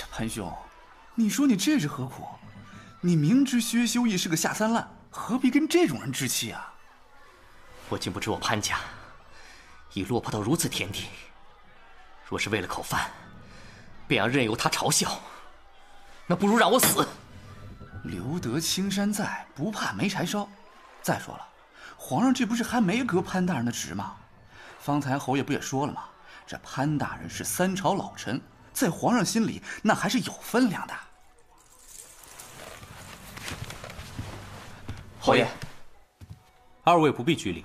呀，潘兄，你说你这是何苦？你明知薛修义是个下三滥，何必跟这种人置气啊？我竟不知我潘家已落魄到如此田地。若是为了口饭，便要任由他嘲笑，那不如让我死。留得青山在，不怕没柴烧。再说了，皇上这不是还没革潘大人的职吗？方才侯爷不也说了吗？这潘大人是三朝老臣，在皇上心里那还是有分量的。侯爷，二位不必拘礼，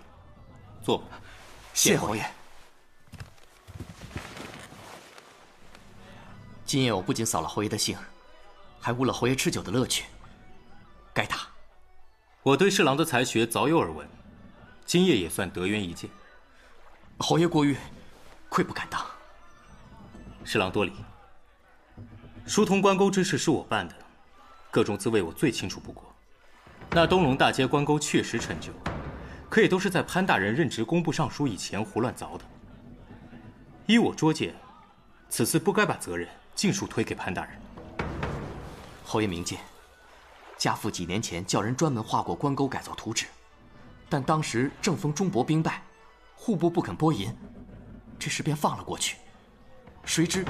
坐吧。谢侯爷。今夜我不仅扫了侯爷的兴，还误了侯爷吃酒的乐趣。该打。我对侍郎的才学早有耳闻，今夜也算得冤一见。侯爷过誉，愧不敢当。侍郎多礼。疏通关沟之事是我办的，各种滋味我最清楚不过。那东龙大街关沟确实陈旧，可也都是在潘大人任职工部尚书以前胡乱凿的。依我拙见，此次不该把责任尽数推给潘大人。侯爷明鉴。家父几年前叫人专门画过关沟改造图纸，但当时正逢中博兵败，户部不肯拨银，这事便放了过去。谁知，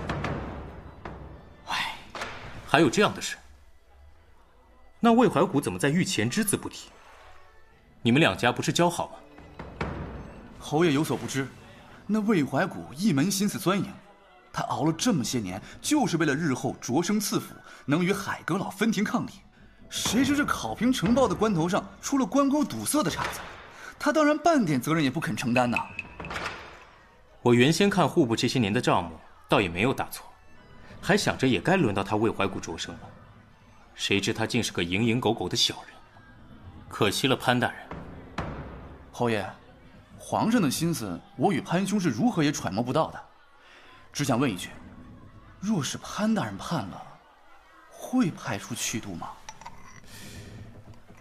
唉，还有这样的事？那魏怀古怎么在御前只字不提？你们两家不是交好吗？侯爷有所不知，那魏怀古一门心思钻营，他熬了这么些年，就是为了日后擢升赐府，能与海阁老分庭抗礼。谁知这考评呈报的关头上出了关沟堵塞的岔子，他当然半点责任也不肯承担呐。我原先看户部这些年的账目，倒也没有大错，还想着也该轮到他为怀古着生了，谁知他竟是个蝇营狗苟的小人，可惜了潘大人。侯爷，皇上的心思我与潘兄是如何也揣摩不到的，只想问一句：若是潘大人判了，会派出去度吗？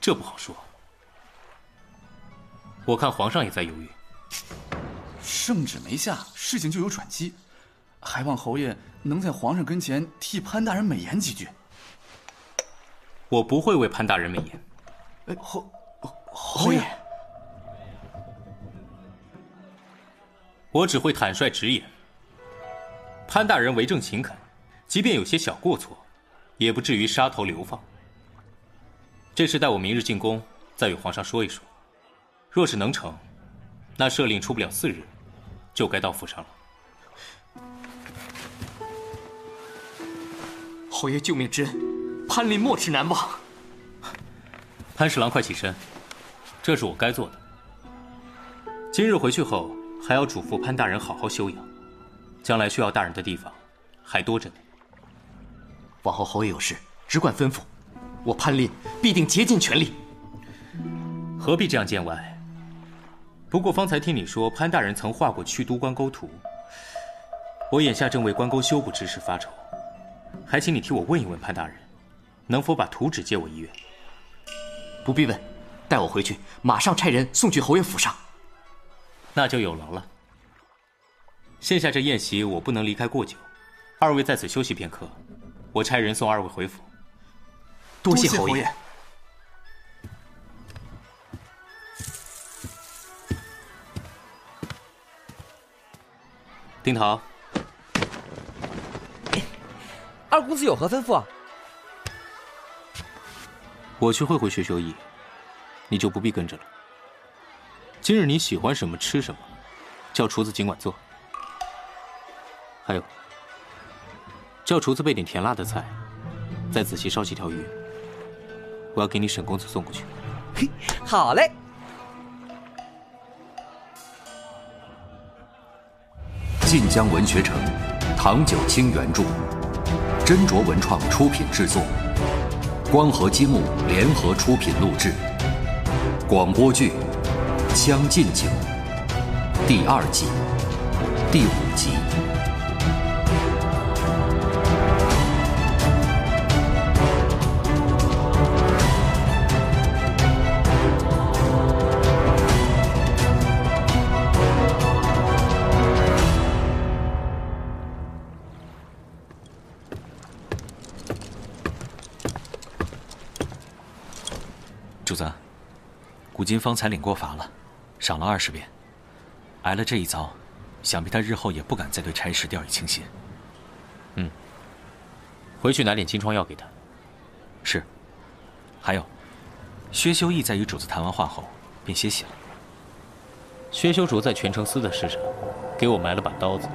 这不好说，我看皇上也在犹豫。圣旨没下，事情就有转机，还望侯爷能在皇上跟前替潘大人美言几句。我不会为潘大人美言。哎，侯侯爷，我只会坦率直言。潘大人为政勤恳，即便有些小过错，也不至于杀头流放。这事待我明日进宫，再与皇上说一说。若是能成，那赦令出不了四日，就该到府上了。侯爷救命之恩，潘林莫齿难忘。潘侍郎，快起身，这是我该做的。今日回去后，还要嘱咐潘大人好好休养，将来需要大人的地方还多着呢。往后侯爷有事，只管吩咐。我潘林必定竭尽全力。何必这样见外？不过方才听你说潘大人曾画过曲都关沟图，我眼下正为关沟修补之事发愁，还请你替我问一问潘大人，能否把图纸借我一阅？不必问，待我回去，马上差人送去侯爷府上。那就有劳了。现下这宴席我不能离开过久，二位在此休息片刻，我差人送二位回府。多谢侯爷。丁桃，二公子有何吩咐？啊我去会会薛修义，你就不必跟着了。今日你喜欢什么吃什么，叫厨子尽管做。还有，叫厨子备点甜辣的菜，再仔细烧几条鱼。我要给你沈公子送过去。嘿，好嘞。晋江文学城，唐九卿原著，斟酌文创出品制作，光合积木联合出品录制。广播剧《将进酒》第二季第五集。主子，古今方才领过罚了，赏了二十鞭，挨了这一遭，想必他日后也不敢再对差事掉以轻心。嗯，回去拿点金疮药给他。是。还有，薛修义在与主子谈完话后，便歇息了。薛修竹在全城司的事上，给我埋了把刀子。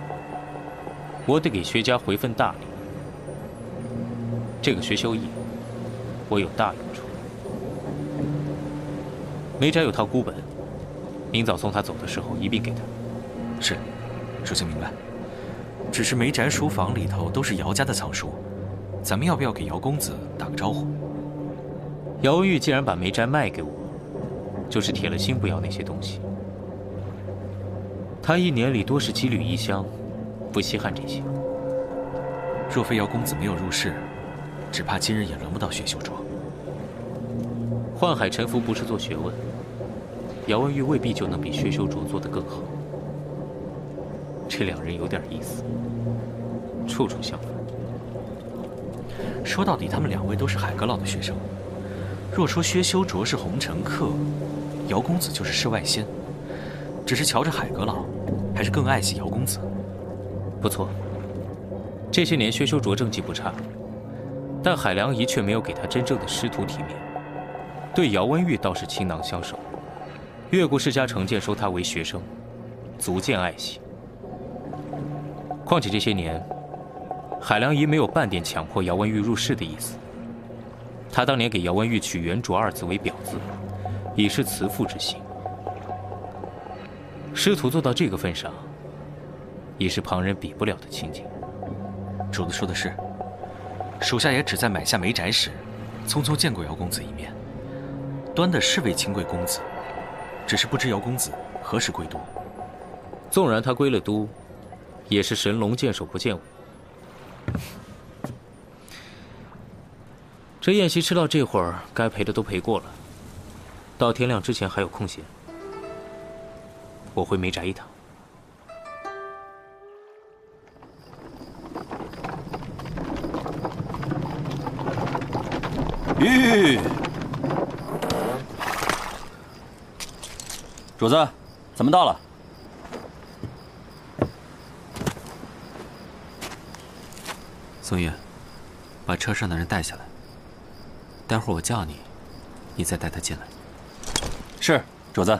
我得给薛家回份大礼。这个薛修义，我有大用处。梅宅有套孤本，明早送他走的时候一并给他。是，属下明白。只是梅宅书房里头都是姚家的藏书，咱们要不要给姚公子打个招呼？姚玉既然把梅宅卖给我，就是铁了心不要那些东西。他一年里多是几缕衣香，不稀罕这些。若非姚公子没有入世，只怕今日也轮不到薛修卓。宦海沉浮不是做学问，姚文玉未必就能比薛修卓做得更好。这两人有点意思，处处相反。说到底，他们两位都是海阁老的学生。若说薛修卓是红尘客，姚公子就是世外仙。只是瞧着海阁老，还是更爱惜姚公子。不错，这些年薛修卓政绩不差，但海良仪却没有给他真正的师徒体面。对姚文玉倒是倾囊相授，越过世家成见收他为学生，足见爱惜。况且这些年，海良仪没有半点强迫姚文玉入世的意思。他当年给姚文玉取“元卓”二字为表字，已是慈父之心。师徒做到这个份上，已是旁人比不了的清静。主子说的是，属下也只在买下梅宅时，匆匆见过姚公子一面。端的是位清贵公子，只是不知姚公子何时归都。纵然他归了都，也是神龙见首不见尾。这宴席吃到这会儿，该赔的都赔过了。到天亮之前还有空闲，我回梅宅一趟。玉，主子，咱们到了。宋玉，把车上的人带下来。待会儿我叫你，你再带他进来。是，主子。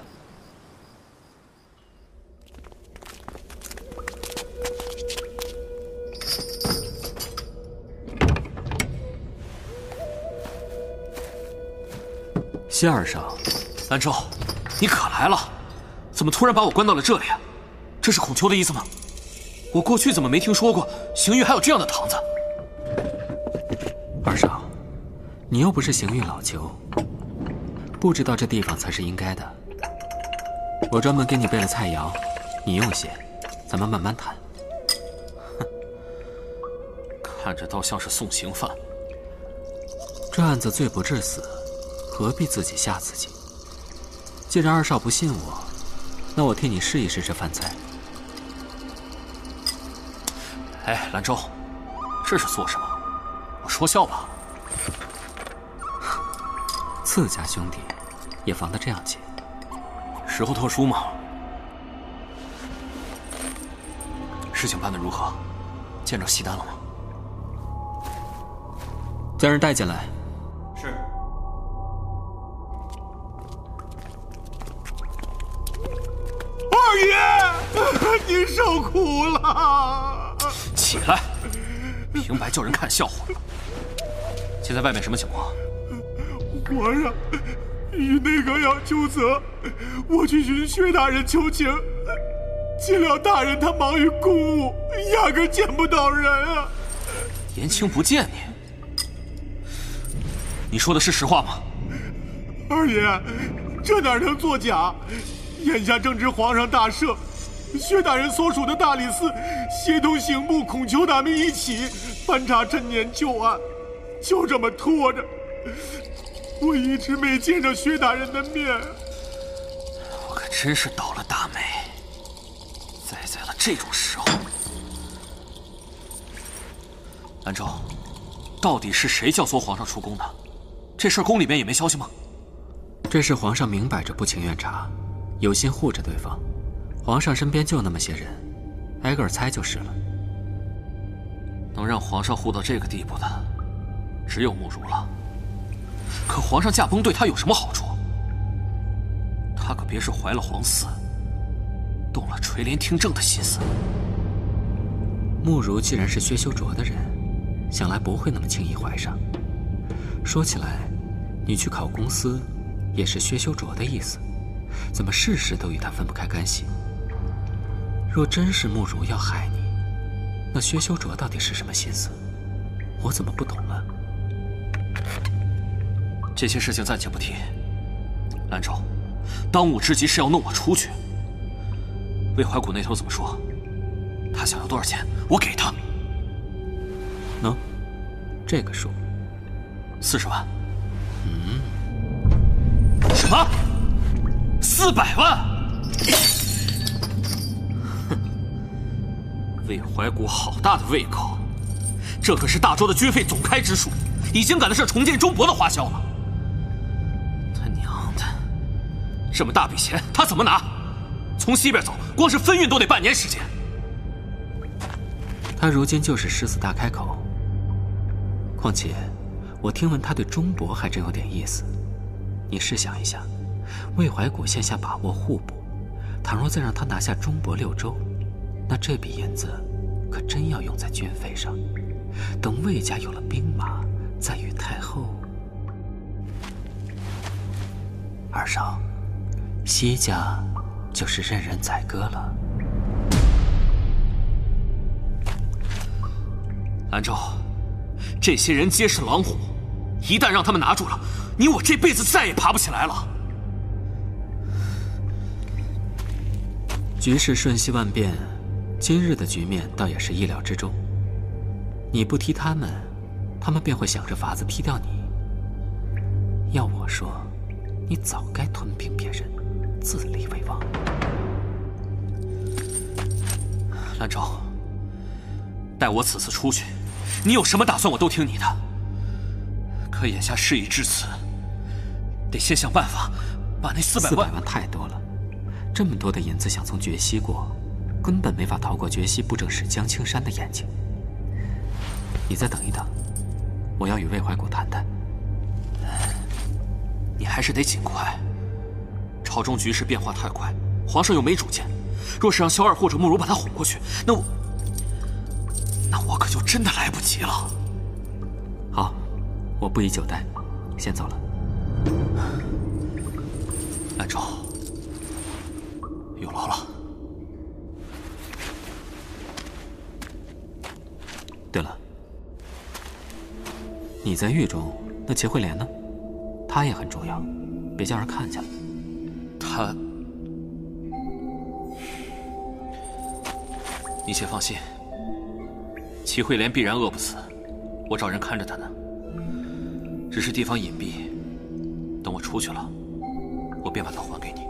谢二少，兰州，你可来了？怎么突然把我关到了这里？这是孔丘的意思吗？我过去怎么没听说过刑狱还有这样的堂子？二少。你又不是刑狱老囚，不知道这地方才是应该的。我专门给你备了菜肴，你用些，咱们慢慢谈。哼，看着倒像是送行犯。这案子罪不至死，何必自己吓自己？既然二少不信我，那我替你试一试这饭菜。哎，兰州，这是做什么？我说笑吧。自家兄弟，也防得这样紧？时候特殊吗？事情办得如何？见着西丹了吗？将人带进来。起来，平白叫人看笑话。现在外面什么情况？皇上，与内阁要纠责，我去寻薛大人求情，岂料大人他忙于公务，压根见不到人啊！言轻不见你，你说的是实话吗？二爷，这哪能作假？眼下正值皇上大赦，薛大人所属的大理寺协同刑部孔丘大名一起翻查陈年旧案，就这么拖着。我一直没见着薛大人的面，我可真是倒了大霉，栽在了这种时候。兰州，到底是谁教唆皇上出宫的？这事宫里边也没消息吗？这是皇上明摆着不情愿查，有心护着对方。皇上身边就那么些人，挨个猜就是了。能让皇上护到这个地步的，只有慕如了。可皇上驾崩对他有什么好处？他可别是怀了皇嗣，动了垂帘听政的心思。慕如既然是薛修卓的人，想来不会那么轻易怀上。说起来，你去考公司，也是薛修卓的意思，怎么事事都与他分不开干系？若真是慕容要害你，那薛修卓到底是什么心思？我怎么不懂啊？这些事情暂且不提。兰州，当务之急是要弄我出去。魏怀古那头怎么说？他想要多少钱，我给他。能，这个数。四十万。嗯。什么？四百万？魏怀古好大的胃口，这可是大周的军费总开支数，已经赶得上重建中博的花销了。他娘的，这么大笔钱他怎么拿？从西边走，光是分运都得半年时间。他如今就是狮子大开口。况且。我听闻他对钟伯还真有点意思，你试想一下，魏怀古现下把握户部，倘若再让他拿下钟伯六州，那这笔银子可真要用在军费上。等魏家有了兵马，再与太后。二少，西家就是任人宰割了。兰州，这些人皆是狼虎。一旦让他们拿住了，你我这辈子再也爬不起来了。局势瞬息万变，今日的局面倒也是意料之中。你不踢他们，他们便会想着法子踢掉你。要我说，你早该吞并别人，自立为王。兰州，待我此次出去，你有什么打算，我都听你的。可眼下事已至此，得先想办法把那四百万。四百万太多了，这么多的银子想从绝西过，根本没法逃过觉西布政使江青山的眼睛。你再等一等，我要与魏怀古谈谈。你还是得尽快。朝中局势变化太快，皇上又没主见，若是让萧二或者慕容把他哄过去，那我，那我可就真的来不及了。好。我不宜久待，先走了。兰州，有劳了。对了，你在狱中，那齐慧莲呢？她也很重要，别叫人看见了。她，你且放心，齐慧莲必然饿不死，我找人看着她呢。只是地方隐蔽，等我出去了，我便把她还给你。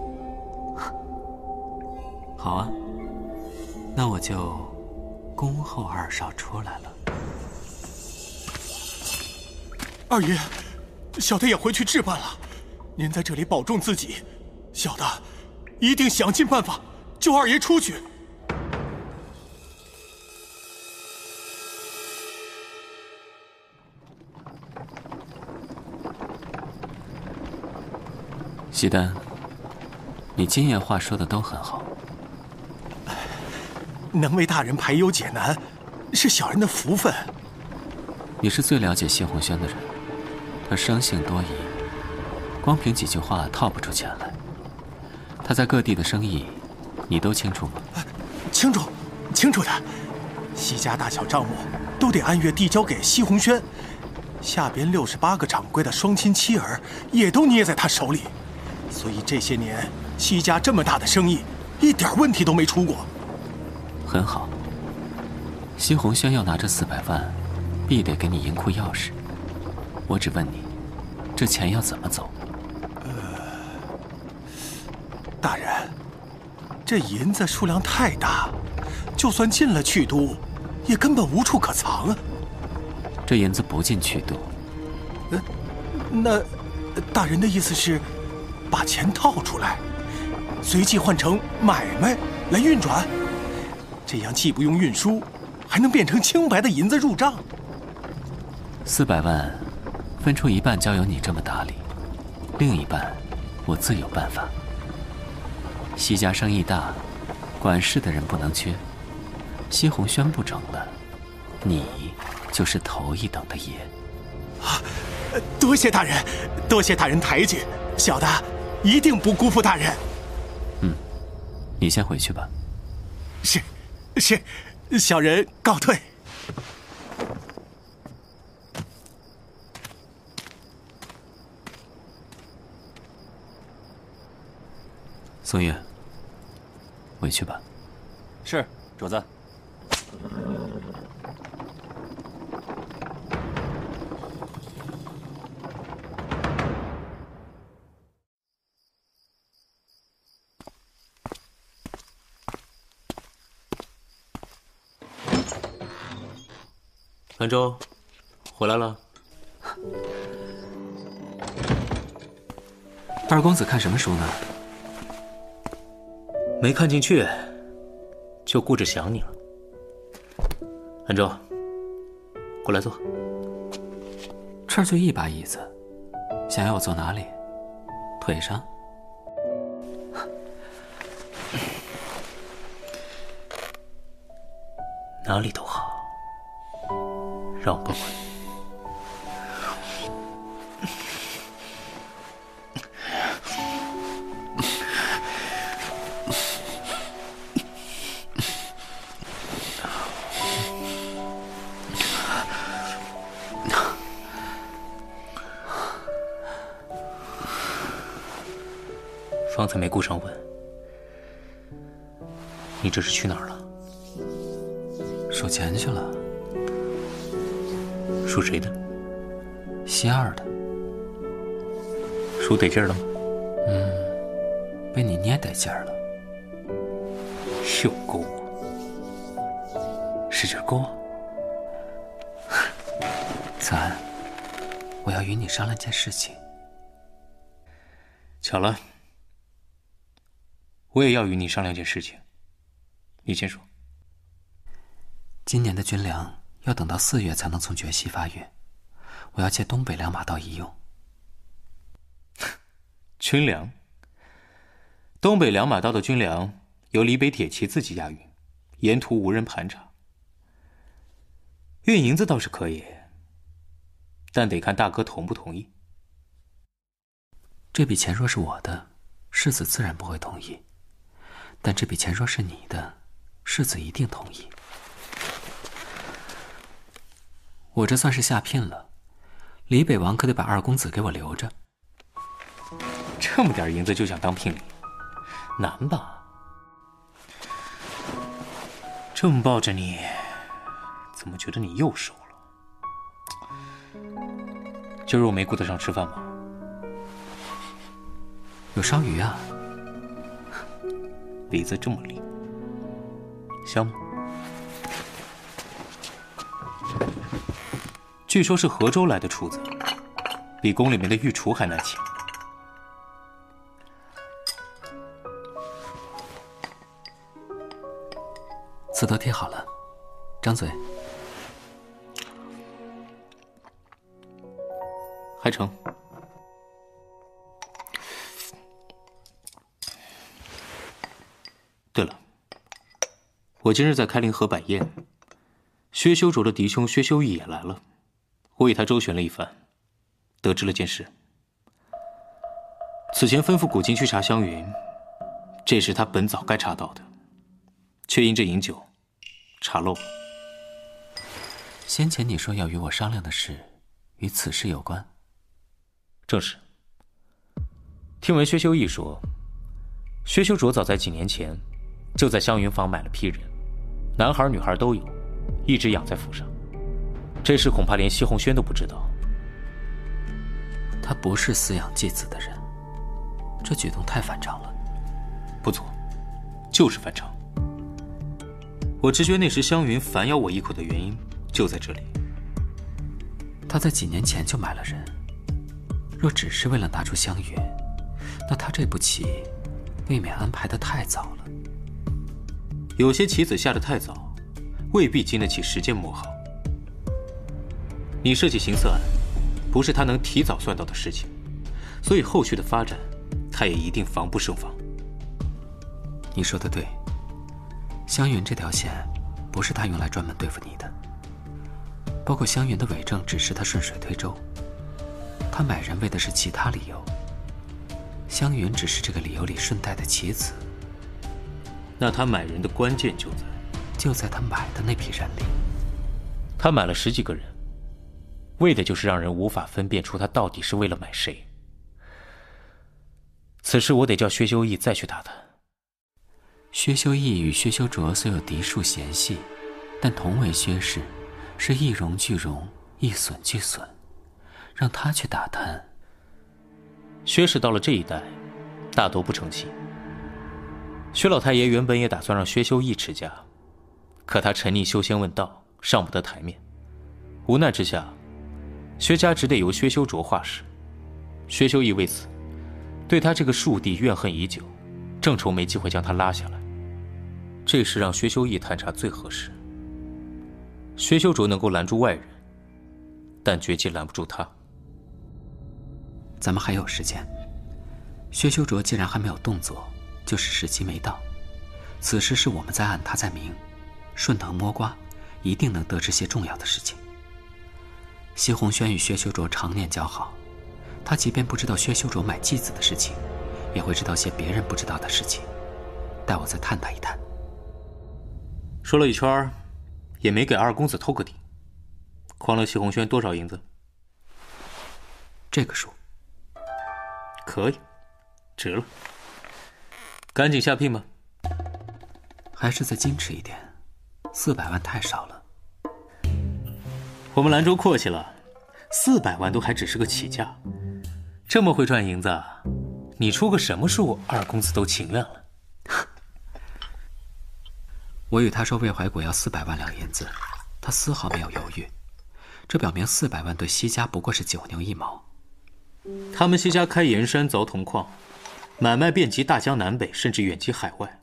好啊，那我就恭候二少出来了。二爷，小的也回去置办了，您在这里保重自己，小的一定想尽办法救二爷出去。西丹，你今夜话说的都很好。能为大人排忧解难，是小人的福分。你是最了解谢红轩的人，他生性多疑，光凭几句话套不出钱来。他在各地的生意，你都清楚吗？清楚，清楚的。西家大小账目都得按月递交给西红轩，下边六十八个掌柜的双亲妻儿也都捏在他手里。所以这些年，西家这么大的生意，一点问题都没出过。很好。西红轩要拿这四百万，必得给你银库钥匙。我只问你，这钱要怎么走？呃，大人，这银子数量太大，就算进了去都，也根本无处可藏啊。这银子不进去都。呃，那大人的意思是？把钱套出来，随即换成买卖来运转，这样既不用运输，还能变成清白的银子入账。四百万，分出一半交由你这么打理，另一半我自有办法。西家生意大，管事的人不能缺。西红轩不成了，你就是头一等的爷。啊，多谢大人，多谢大人抬举，小的一定不辜负大人。嗯，你先回去吧。是，是，小人告退。宋月，回去吧。是，主子。兰州，回来了。二公子看什么书呢？没看进去，就顾着想你了。兰州，过来坐。这儿就一把椅子，想要我坐哪里？腿上？哪里都好，让我抱抱你。方才没顾上问，你这是去哪儿了？数钱去了。数谁的？西二的。数得劲儿了吗？嗯，被你捏得劲儿了。又勾我？使劲勾？子安，我要与你商量件事情。巧了。我也要与你商量件事情，你先说。今年的军粮要等到四月才能从爵西发运，我要借东北两马道一用。军粮？东北两马道的军粮由离北铁骑自己押运，沿途无人盘查。运银子倒是可以，但得看大哥同不同意。这笔钱若是我的，世子自然不会同意。但这笔钱若是你的，世子一定同意。我这算是下聘了，李北王可得把二公子给我留着。这么点银子就想当聘礼，难吧？这么抱着你，怎么觉得你又瘦了？今儿我没顾得上吃饭吗？有烧鱼啊。鼻子这么灵，香吗？据说是河州来的厨子，比宫里面的御厨还难请。刺都贴好了，张嘴。还成。我今日在开陵河摆宴，薛修卓的嫡兄薛修义也来了。我与他周旋了一番，得知了件事。此前吩咐古今去查湘云，这是他本早该查到的，却因这饮酒，查漏了。先前你说要与我商量的事，与此事有关。正是。听闻薛修义说，薛修卓早在几年前。就在湘云坊买了批人，男孩女孩都有，一直养在府上。这事恐怕连西红轩都不知道。他不是饲养继子的人，这举动太反常了。不错，就是反常。我直觉那时湘云反咬我一口的原因就在这里。他在几年前就买了人，若只是为了拿出湘云，那他这步棋，未免安排的太早了。有些棋子下的太早，未必经得起时间磨好。你设计行色案，不是他能提早算到的事情，所以后续的发展，他也一定防不胜防。你说的对，湘云这条线，不是他用来专门对付你的。包括湘云的伪证，只是他顺水推舟。他买人为的是其他理由，湘云只是这个理由里顺带的棋子。那他买人的关键就在，就在他买的那批人里。他买了十几个人。为的就是让人无法分辨出他到底是为了买谁。此事我得叫薛修义再去打探。薛修义与薛修卓虽有嫡庶嫌隙，但同为薛氏，是一荣俱荣，一损俱损。让他去打探。薛氏到了这一代，大多不成器。薛老太爷原本也打算让薛修义持家，可他沉溺修仙问道，上不得台面。无奈之下。薛家只得由薛修卓画事，薛修义为此对他这个庶弟怨恨已久，正愁没机会将他拉下来。这时让薛修义探查最合适。薛修卓能够拦住外人，但绝技拦不住他。咱们还有时间。薛修卓既然还没有动作，就是时机没到。此时是我们在暗，他在明，顺藤摸瓜，一定能得知些重要的事情。西红轩与薛修卓常年交好，他即便不知道薛修卓买继子的事情，也会知道些别人不知道的事情。待我再探他一探。说了一圈，也没给二公子透个底。诓了西红轩多少银子？这个数。可以，值了。赶紧下聘吧。还是再矜持一点，四百万太少了。我们兰州阔气了，四百万都还只是个起价，这么会赚银子，你出个什么数，二公子都情愿了。我与他说魏怀古要四百万两银子，他丝毫没有犹豫，这表明四百万对西家不过是九牛一毛。他们西家开盐山凿铜矿，买卖遍及大江南北，甚至远及海外。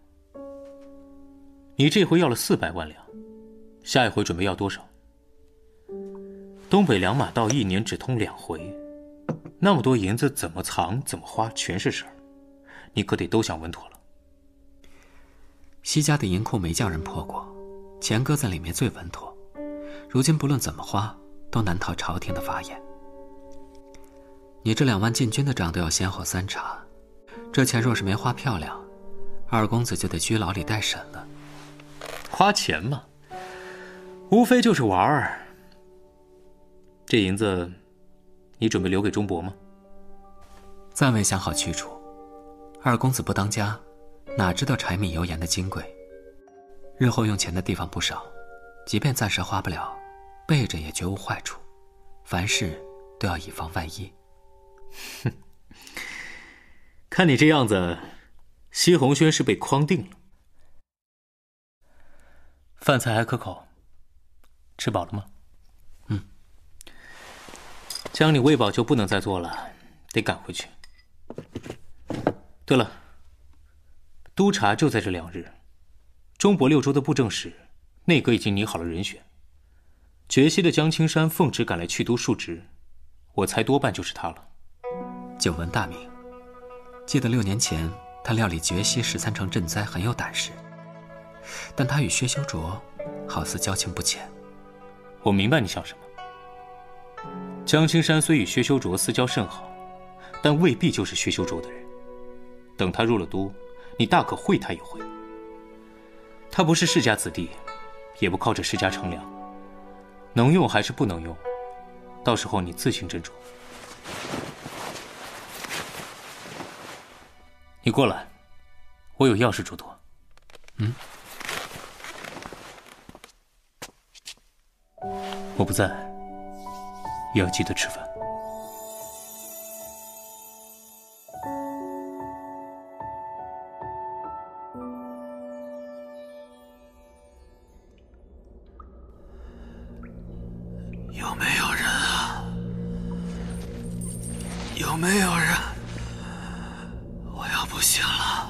你这回要了四百万两，下一回准备要多少？东北两马道一年只通两回，那么多银子怎么藏怎么花全是事儿，你可得都想稳妥了。西家的银库没叫人破过，钱搁在里面最稳妥，如今不论怎么花，都难逃朝廷的法眼。你这两万禁军的账都要先后三查，这钱若是没花漂亮，二公子就得拘牢里待审了。花钱嘛，无非就是玩儿。这银子，你准备留给钟伯吗？暂未想好去处。二公子不当家，哪知道柴米油盐的金贵？日后用钱的地方不少，即便暂时花不了，备着也绝无坏处。凡事都要以防万一。哼，看你这样子，西红轩是被框定了。饭菜还可口，吃饱了吗？嗯将你喂饱就不能再做了，得赶回去。对了，督察就在这两日。中博六州的布政使，内阁已经拟好了人选。绝西的江青山奉旨赶来去都述职，我猜多半就是他了。久闻大名，记得六年前他料理绝西十三城赈灾很有胆识，但他与薛修卓好似交情不浅。我明白你想什么。江青山虽与薛修卓私交甚好，但未必就是薛修卓的人。等他入了都，你大可会他一回。他不是世家子弟，也不靠着世家乘凉，能用还是不能用，到时候你自行斟酌。你过来，我有要事嘱托。嗯，我不在。也要记得吃饭。有没有人啊？有没有人？行了。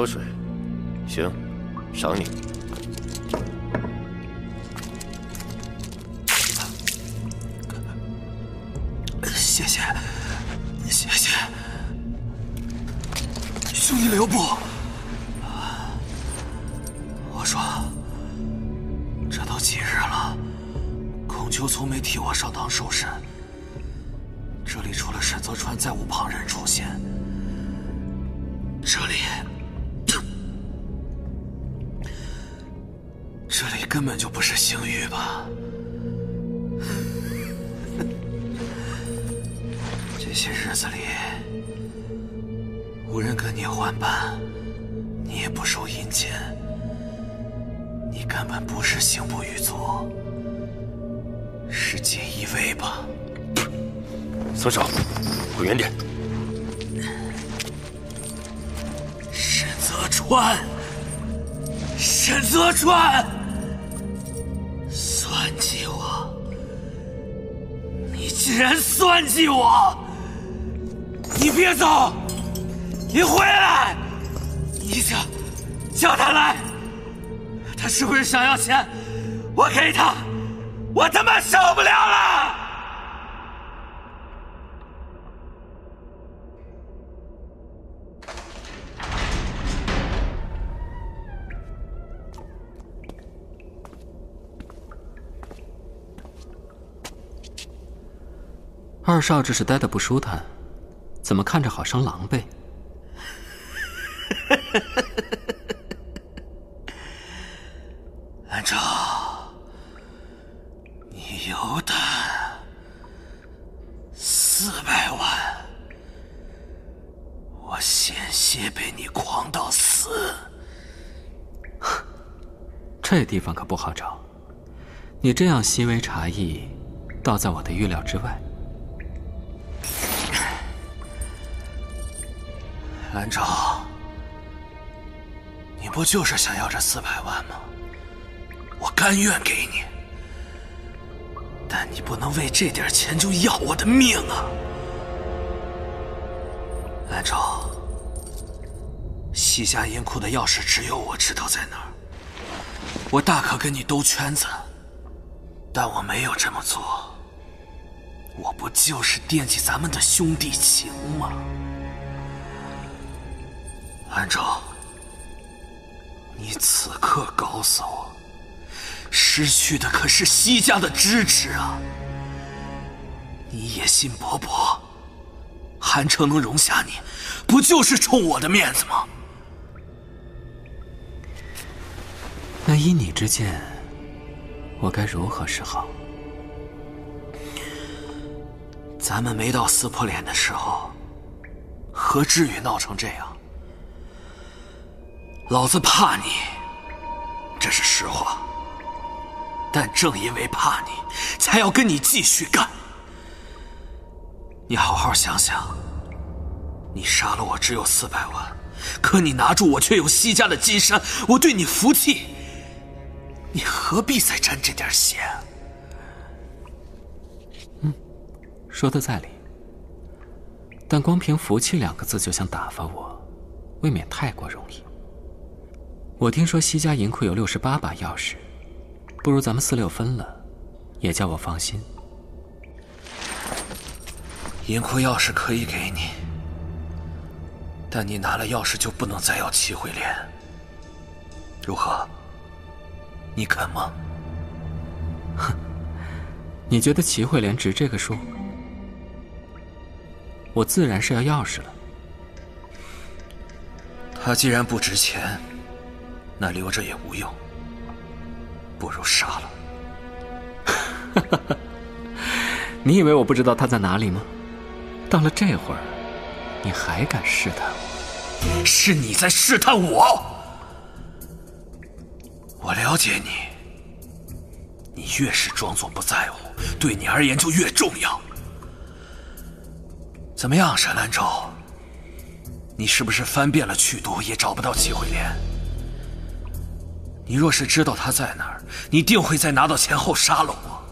喝水？行，赏你。竟然算计我！你别走，你回来！你叫叫他来，他是不是想要钱？我给他，我他妈受不了了！二少这是待的不舒坦，怎么看着好生狼狈？安照，你有胆四百万，我险些被你诓到死。这地方可不好找，你这样细微差异，倒在我的预料之外。兰照，你不就是想要这四百万吗？我甘愿给你，但你不能为这点钱就要我的命啊！兰照，西家银库的钥匙只有我知道在哪儿，我大可跟你兜圈子，但我没有这么做。我不就是惦记咱们的兄弟情吗？安城，你此刻告诉我，失去的可是西家的支持啊！你野心勃勃，韩城能容下你，不就是冲我的面子吗？那依你之见，我该如何是好？咱们没到撕破脸的时候，何至于闹成这样？老子怕你，这是实话。但正因为怕你，才要跟你继续干。你好好想想，你杀了我只有四百万，可你拿住我却有西家的金山，我对你服气，你何必再沾这点血？嗯，说的在理。但光凭服气两个字就想打发我，未免太过容易。我听说西家银库有六十八把钥匙，不如咱们四六分了，也叫我放心。银库钥匙可以给你，但你拿了钥匙就不能再要齐慧莲。如何？你肯吗？哼，你觉得齐慧莲值这个数？我自然是要钥匙了。她既然不值钱。那留着也无用，不如杀了。你以为我不知道他在哪里吗？到了这会儿，你还敢试探我？是你在试探我。我了解你，你越是装作不在乎，对你而言就越重要。怎么样，沈兰舟？你是不是翻遍了曲都也找不到齐慧莲？你若是知道他在哪儿，你定会在拿到钱后杀了我。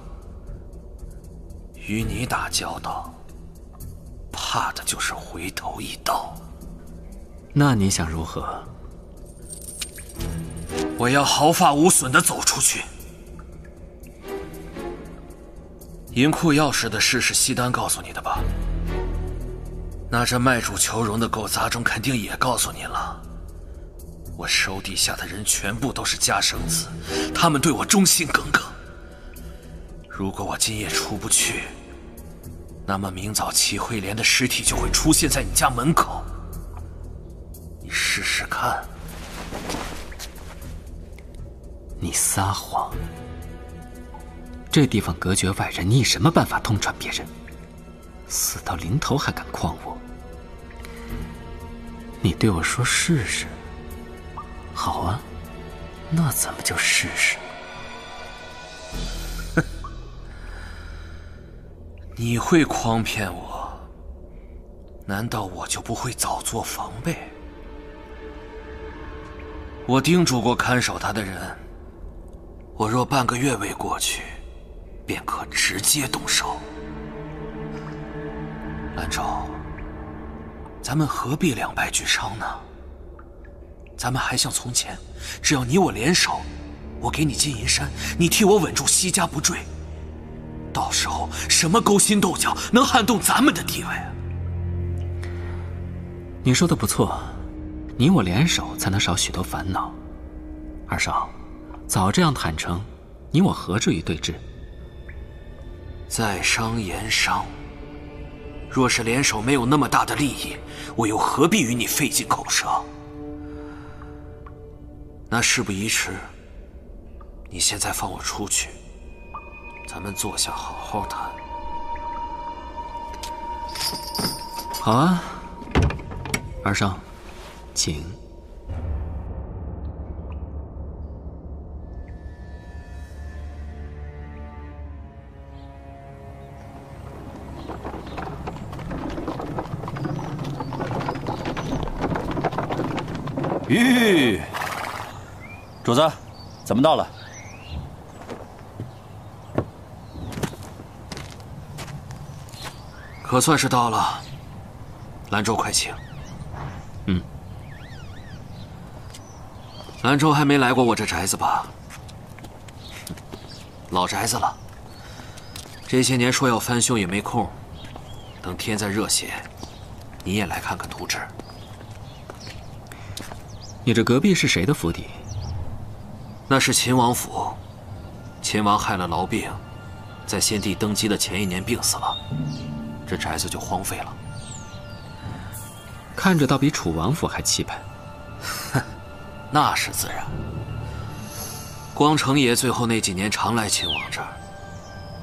与你打交道，怕的就是回头一刀。那你想如何？我要毫发无损的走出去。银库钥匙的事是西丹告诉你的吧？那这卖主求荣的狗杂种肯定也告诉你了。我手底下的人全部都是家生子，他们对我忠心耿耿。如果我今夜出不去，那么明早齐慧莲的尸体就会出现在你家门口。你试试看。你撒谎！这地方隔绝外人，你以什么办法通传别人？死到临头还敢诓我？你对我说试试。好啊，那咱们就试试。哼，你会诓骗我？难道我就不会早做防备？我叮嘱过看守他的人，我若半个月未过去，便可直接动手。兰州，咱们何必两败俱伤呢？咱们还像从前，只要你我联手，我给你金银山，你替我稳住西家不坠。到时候什么勾心斗角能撼动咱们的地位啊？你说的不错，你我联手才能少许多烦恼。二少，早这样坦诚，你我何至于对峙？在商言商。若是联手没有那么大的利益，我又何必与你费尽口舌？那事不宜迟，你现在放我出去，咱们坐下好好谈。好啊，二少，请。吁，主子，怎么到了？可算是到了。兰州，快请。嗯。兰州还没来过我这宅子吧？老宅子了。这些年说要翻修也没空。等天再热些，你也来看看图纸。你这隔壁是谁的府邸？那是秦王府。秦王害了痨病，在先帝登基的前一年病死了，这宅子就荒废了。看着倒比楚王府还气派。哼，那是自然。光成爷最后那几年常来秦王这儿，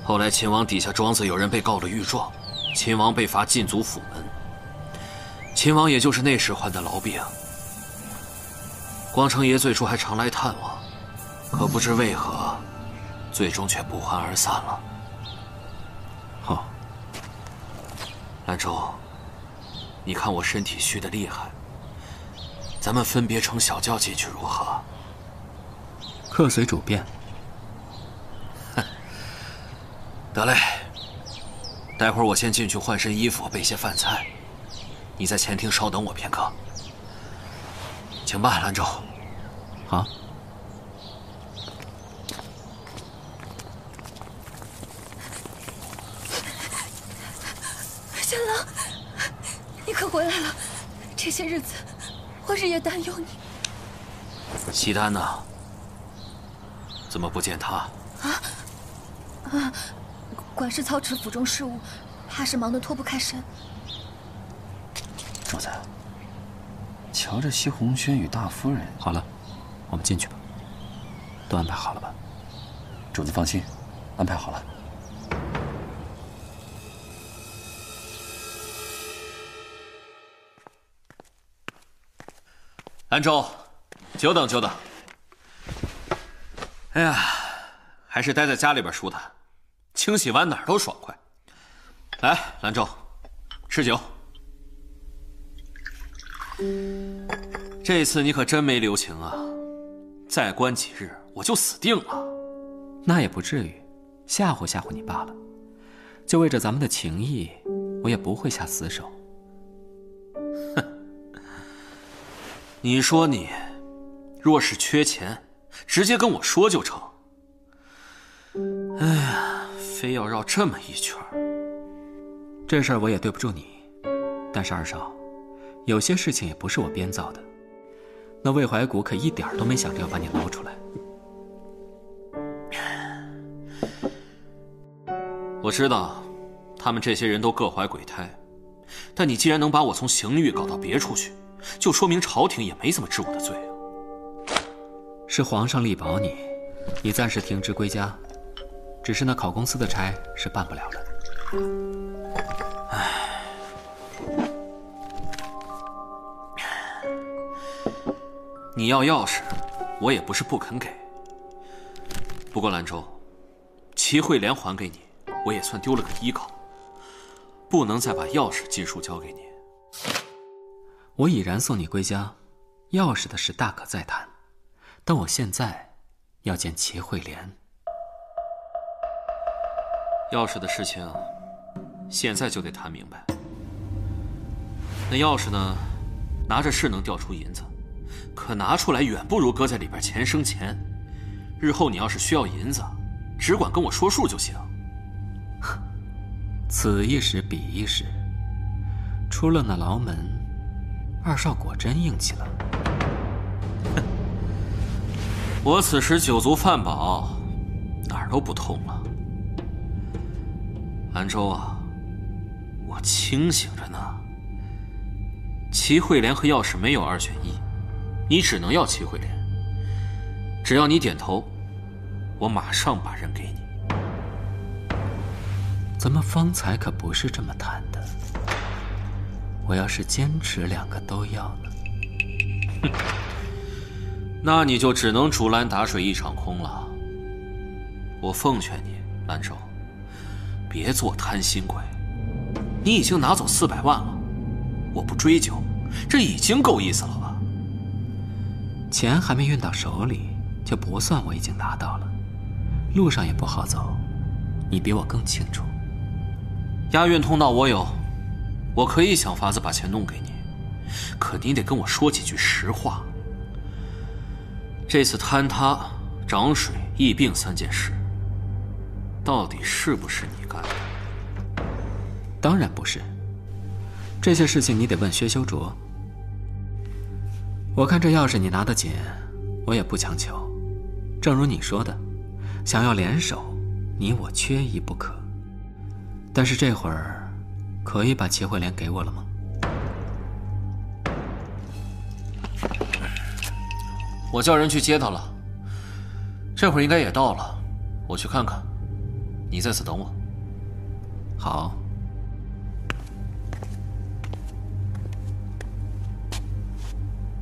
后来秦王底下庄子有人被告了御状，秦王被罚禁足府门。秦王也就是那时患的痨病。光成爷最初还常来探望，可不知为何，最终却不欢而散了。好，兰州，你看我身体虚的厉害，咱们分别乘小轿进去如何？客随主便。得嘞，待会儿我先进去换身衣服，备些饭菜，你在前厅稍等我片刻。请吧，兰州。好。仙郎，你可回来了？这些日子，我日夜担忧你。西丹呢？怎么不见他？啊啊！管事操持府中事务，怕是忙得脱不开身。主子。瞧着西红轩与大夫人，好了，我们进去吧。都安排好了吧？主子放心，安排好了。兰州，久等久等。哎呀，还是待在家里边舒坦，清洗完哪儿都爽快。来，兰州，吃酒。这次你可真没留情啊！再关几日我就死定了。那也不至于，吓唬吓唬你罢了。就为着咱们的情谊，我也不会下死手。你说你，若是缺钱，直接跟我说就成。哎呀，非要绕这么一圈这事儿我也对不住你，但是二少，有些事情也不是我编造的。那魏怀古可一点都没想着要把你捞出来。我知道，他们这些人都各怀鬼胎，但你既然能把我从刑狱搞到别处去，就说明朝廷也没怎么治我的罪啊。是皇上力保你，你暂时停职归家，只是那考公司的差是办不了的。唉。你要钥匙，我也不是不肯给。不过兰州，齐慧莲还给你，我也算丢了个依靠。不能再把钥匙尽数交给你。我已然送你归家，钥匙的事大可再谈。但我现在要见齐慧莲。钥匙的事情，现在就得谈明白。那钥匙呢？拿着是能调出银子。可拿出来远不如搁在里边钱生钱。日后你要是需要银子，只管跟我说数就行。此一时彼一时，出了那牢门，二少果真硬气了。我此时酒足饭饱，哪儿都不痛了。安州啊，我清醒着呢。齐慧莲和钥匙没有二选一。你只能要齐慧莲，只要你点头，我马上把人给你。咱们方才可不是这么谈的。我要是坚持两个都要呢？哼，那你就只能竹篮打水一场空了。我奉劝你，兰州，别做贪心鬼。你已经拿走四百万了，我不追究，这已经够意思了吧？钱还没运到手里，就不算我已经拿到了。路上也不好走，你比我更清楚。押运通道我有，我可以想法子把钱弄给你。可你得跟我说几句实话。这次坍塌、涨水、疫病三件事，到底是不是你干的？当然不是。这些事情你得问薛修卓。我看这钥匙你拿得紧，我也不强求。正如你说的，想要联手，你我缺一不可。但是这会儿，可以把齐慧莲给我了吗？我叫人去接她了，这会儿应该也到了。我去看看，你在此等我。好。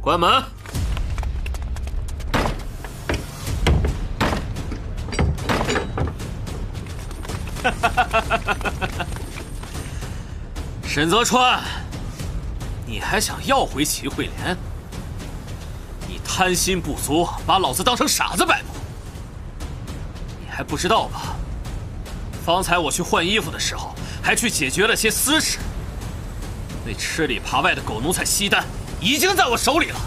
关门！哈哈哈哈哈！沈泽川，你还想要回齐慧莲？你贪心不足，把老子当成傻子摆布。你还不知道吧？方才我去换衣服的时候，还去解决了些私事。那吃里扒外的狗奴才西单。已经在我手里了，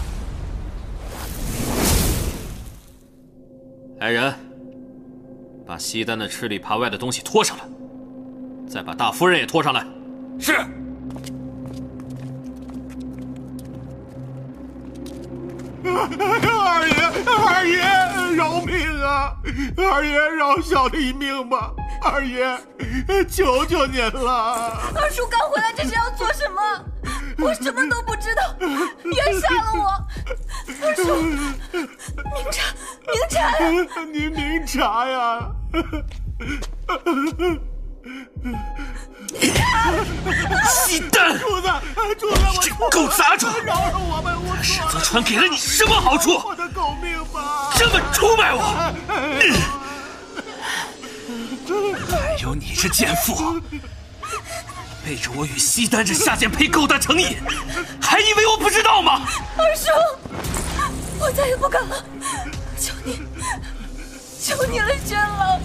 来人，把西单的吃里扒外的东西拖上来，再把大夫人也拖上来。是。二爷，二爷，饶命啊！二爷，饶小的一命吧！二爷，求求您了！二叔刚回来，这是要做什么？我什么都不知道，别杀了我！二叔，明察，明察呀！您明察呀！西丹，主子，主子，你这狗杂种！饶了我们！我沈泽川给了你什么好处？我的狗命吧！这么出卖我！还有你这贱妇！背着我与西丹这下贱胚勾搭成瘾，还以为我不知道吗？二叔，我再也不敢了，求你了，轩老，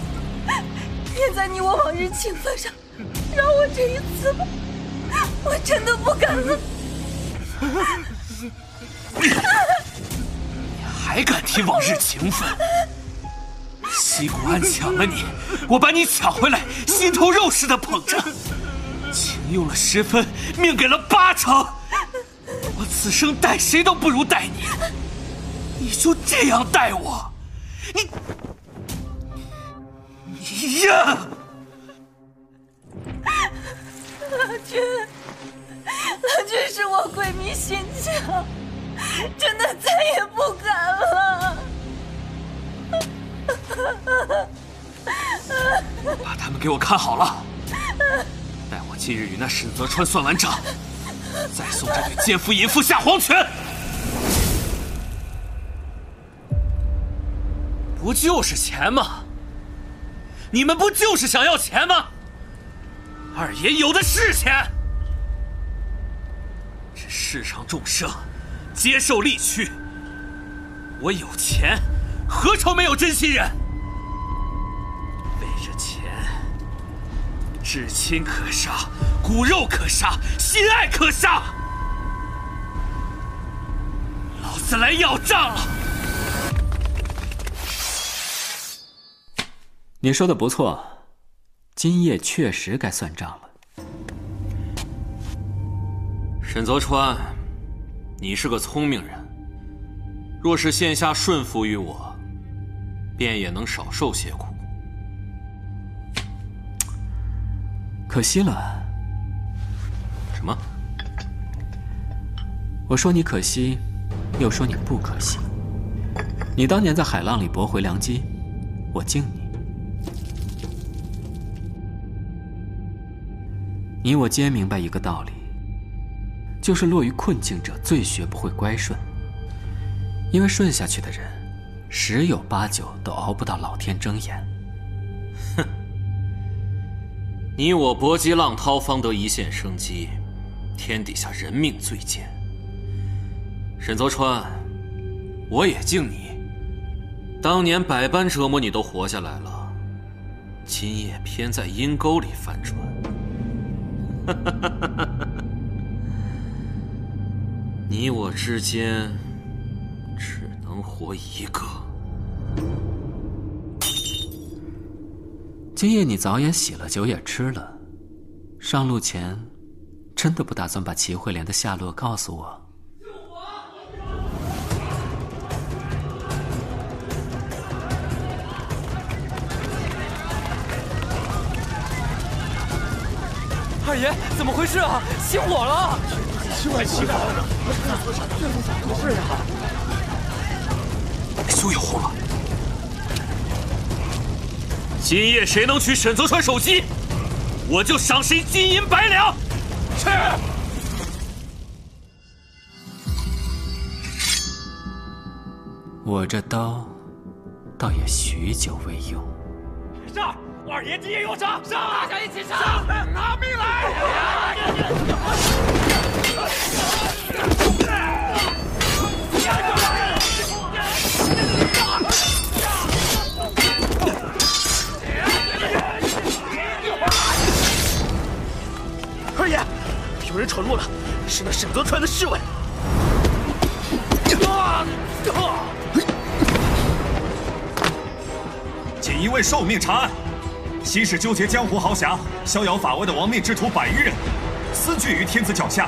念在你我往日情分上，饶我这一次吧，我真的不敢了。你还敢提往日情分？西谷安抢了你，我把你抢回来，心头肉似的捧着，情用了十分，命给了八成。我此生待谁都不如待你，你就这样待我？你呀！郎君，郎君是我鬼迷心窍，真的再也不敢了。把他们给我看好了，待我今日与那沈泽川算完账，再送这对奸夫淫妇下黄泉。不就是钱吗？你们不就是想要钱吗？二爷有的是钱。这世上众生，皆受力屈。我有钱，何愁没有真心人？为着钱，至亲可杀，骨肉可杀，心爱可杀。老子来要账了！你说的不错，今夜确实该算账了。沈泽川，你是个聪明人，若是现下顺服于我，便也能少受些苦。可惜了。什么？我说你可惜，又说你不可惜。你当年在海浪里驳回良机，我敬你。你我皆明白一个道理，就是落于困境者最学不会乖顺，因为顺下去的人，十有八九都熬不到老天睁眼。哼！你我搏击浪涛方得一线生机，天底下人命最贱。沈泽川，我也敬你，当年百般折磨你都活下来了，今夜偏在阴沟里翻船。哈哈哈哈哈你我之间只能活一个。今夜你早也洗了，酒也吃了，上路前真的不打算把齐慧莲的下落告诉我？二爷，怎么回事啊？起火了！奇怪，奇怪，怎么回事啊？休要慌了！今夜谁能取沈泽川首级，我就赏谁金银百两。是。我这刀，倒也许久未用。上！二爷今夜有赏，上！大家一起上！拿命来！二爷，有人闯入了，是那沈泽川的侍卫。锦衣卫受命查案，昔是纠结江湖豪侠、逍遥法外的亡命之徒百余人，私聚于天子脚下。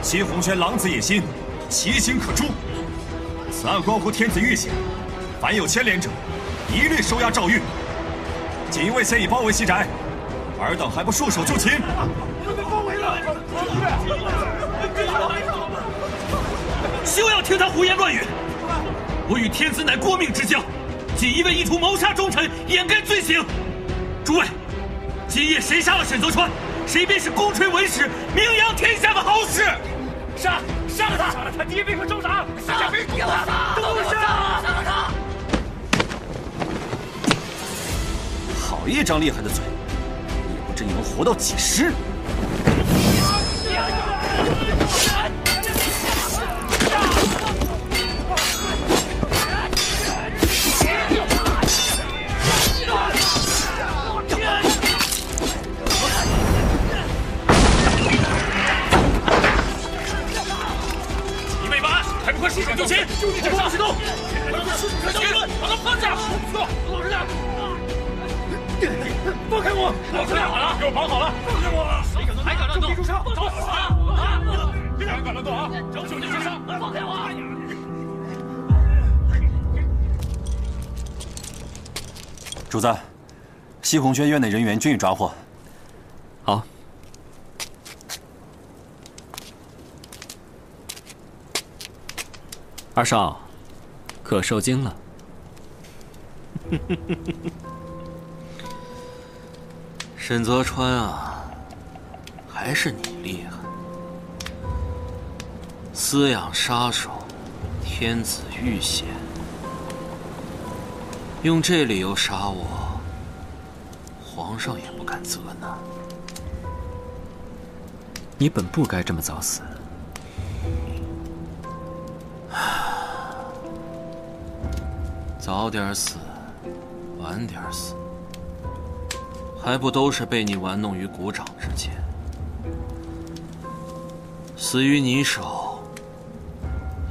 西红轩狼子野心，其心可诛。此案关乎天子御玺，凡有牵连者，一律收押诏狱。锦衣卫现已包围西宅，尔等还不束手就擒？休要听他胡言乱语！我与天子乃过命之交，锦衣卫意图谋杀忠臣，掩盖罪行。诸位，今夜谁杀了沈泽川，谁便是功垂文史、名扬天下的好使。杀！杀了他！杀了他！敌兵会重赏！杀！给我杀！都杀！杀了他！好一张厉害的嘴，也不知你能活到几时。上，启动！快走！把他放下！走，老实点！放开我！老实点！好了，给我绑好了！放开我！谁敢动？还敢乱动？住手！走！啊！别敢乱动啊！兄弟协商！放开我！主子，西红轩院内人员均已抓获。好。二少，可受惊了。沈泽川啊，还是你厉害！饲养杀手，天子遇险，用这理由杀我，皇上也不敢责难。你本不该这么早死。早点死，晚点死，还不都是被你玩弄于股掌之间？死于你手，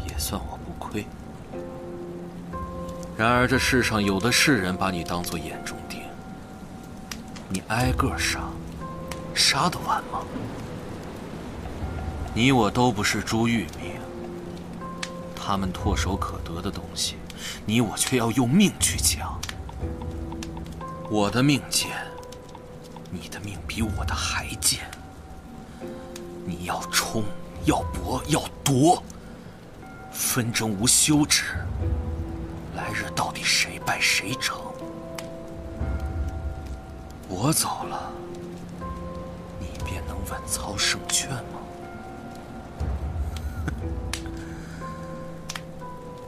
也算我不亏。然而这世上有的是人把你当做眼中钉，你挨个杀，杀得完吗？你我都不是朱玉命，他们唾手可得的东西。你我却要用命去抢，我的命贱，你的命比我的还贱。你要冲，要搏，要夺，纷争无休止。来日到底谁败谁成？我走了，你便能稳操胜券吗？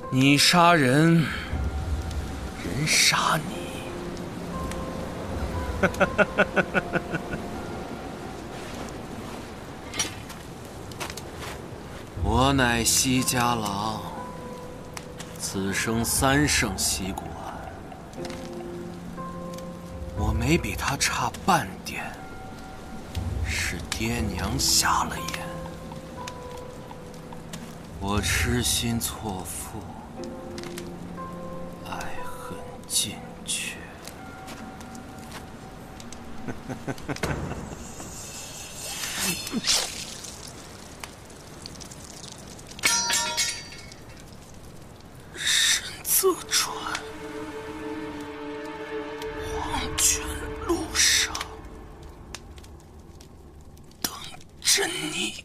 你杀人，人杀你。我乃西家郎，此生三圣西谷庵，我没比他差半点，是爹娘瞎了眼，我痴心错付。进去。沈泽川，黄泉路上等着你。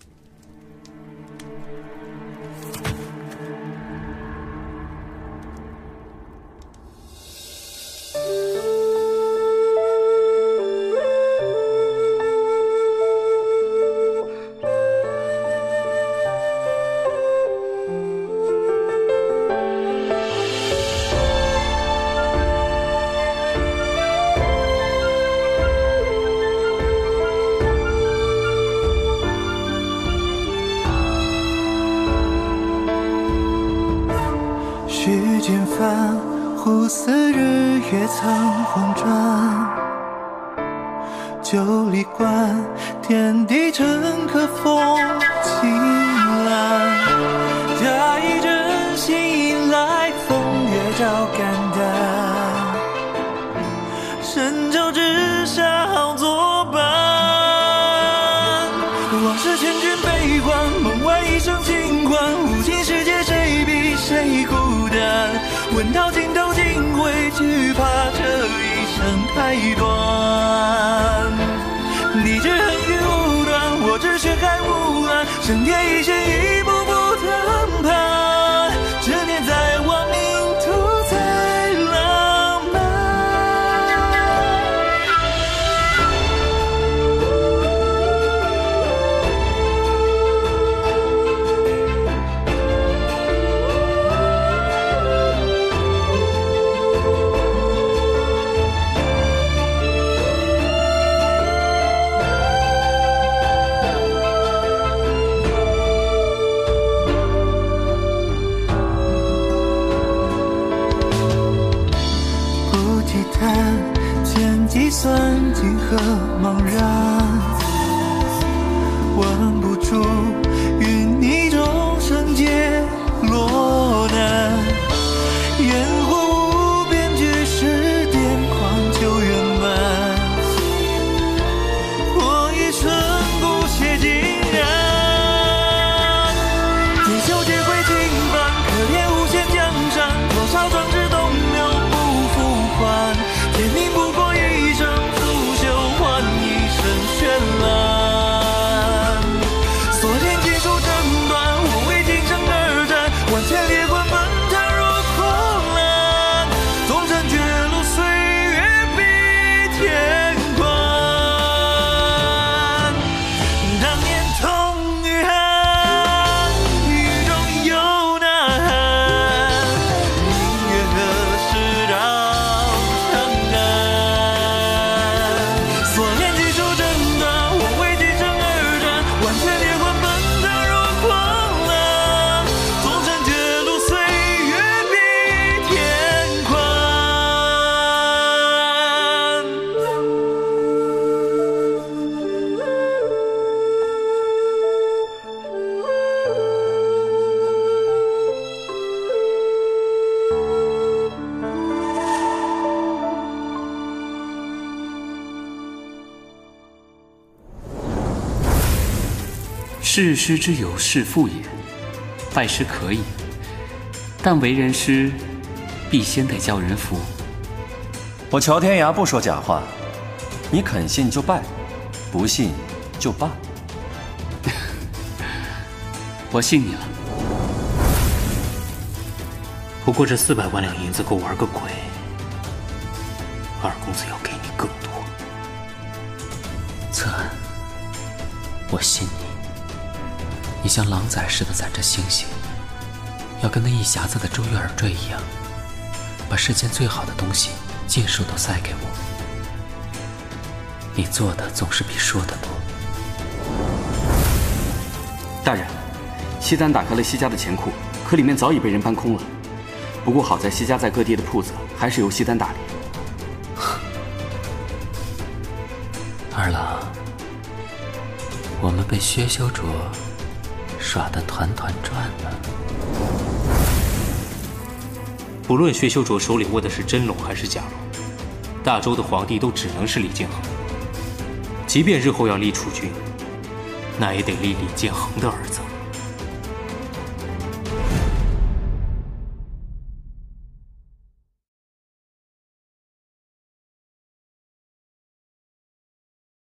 世师之有是父也。拜师可以，但为人师，必先得教人服。我乔天涯不说假话，你肯信就拜，不信就罢。我信你了。不过这四百万两银子够玩个鬼，二公子要给你更多。策安，我信你。你像狼崽似的攒着星星，要跟那一匣子的周月耳坠一样，把世间最好的东西尽数都塞给我。你做的总是比说的多。大人，西丹打开了西家的钱库，可里面早已被人搬空了。不过好在西家在各地的铺子还是由西丹打理。二郎，我们被薛修卓。耍的团团转呢。不论薛修卓手里握的是真龙还是假龙，大周的皇帝都只能是李建恒。即便日后要立储君，那也得立李建恒的儿子。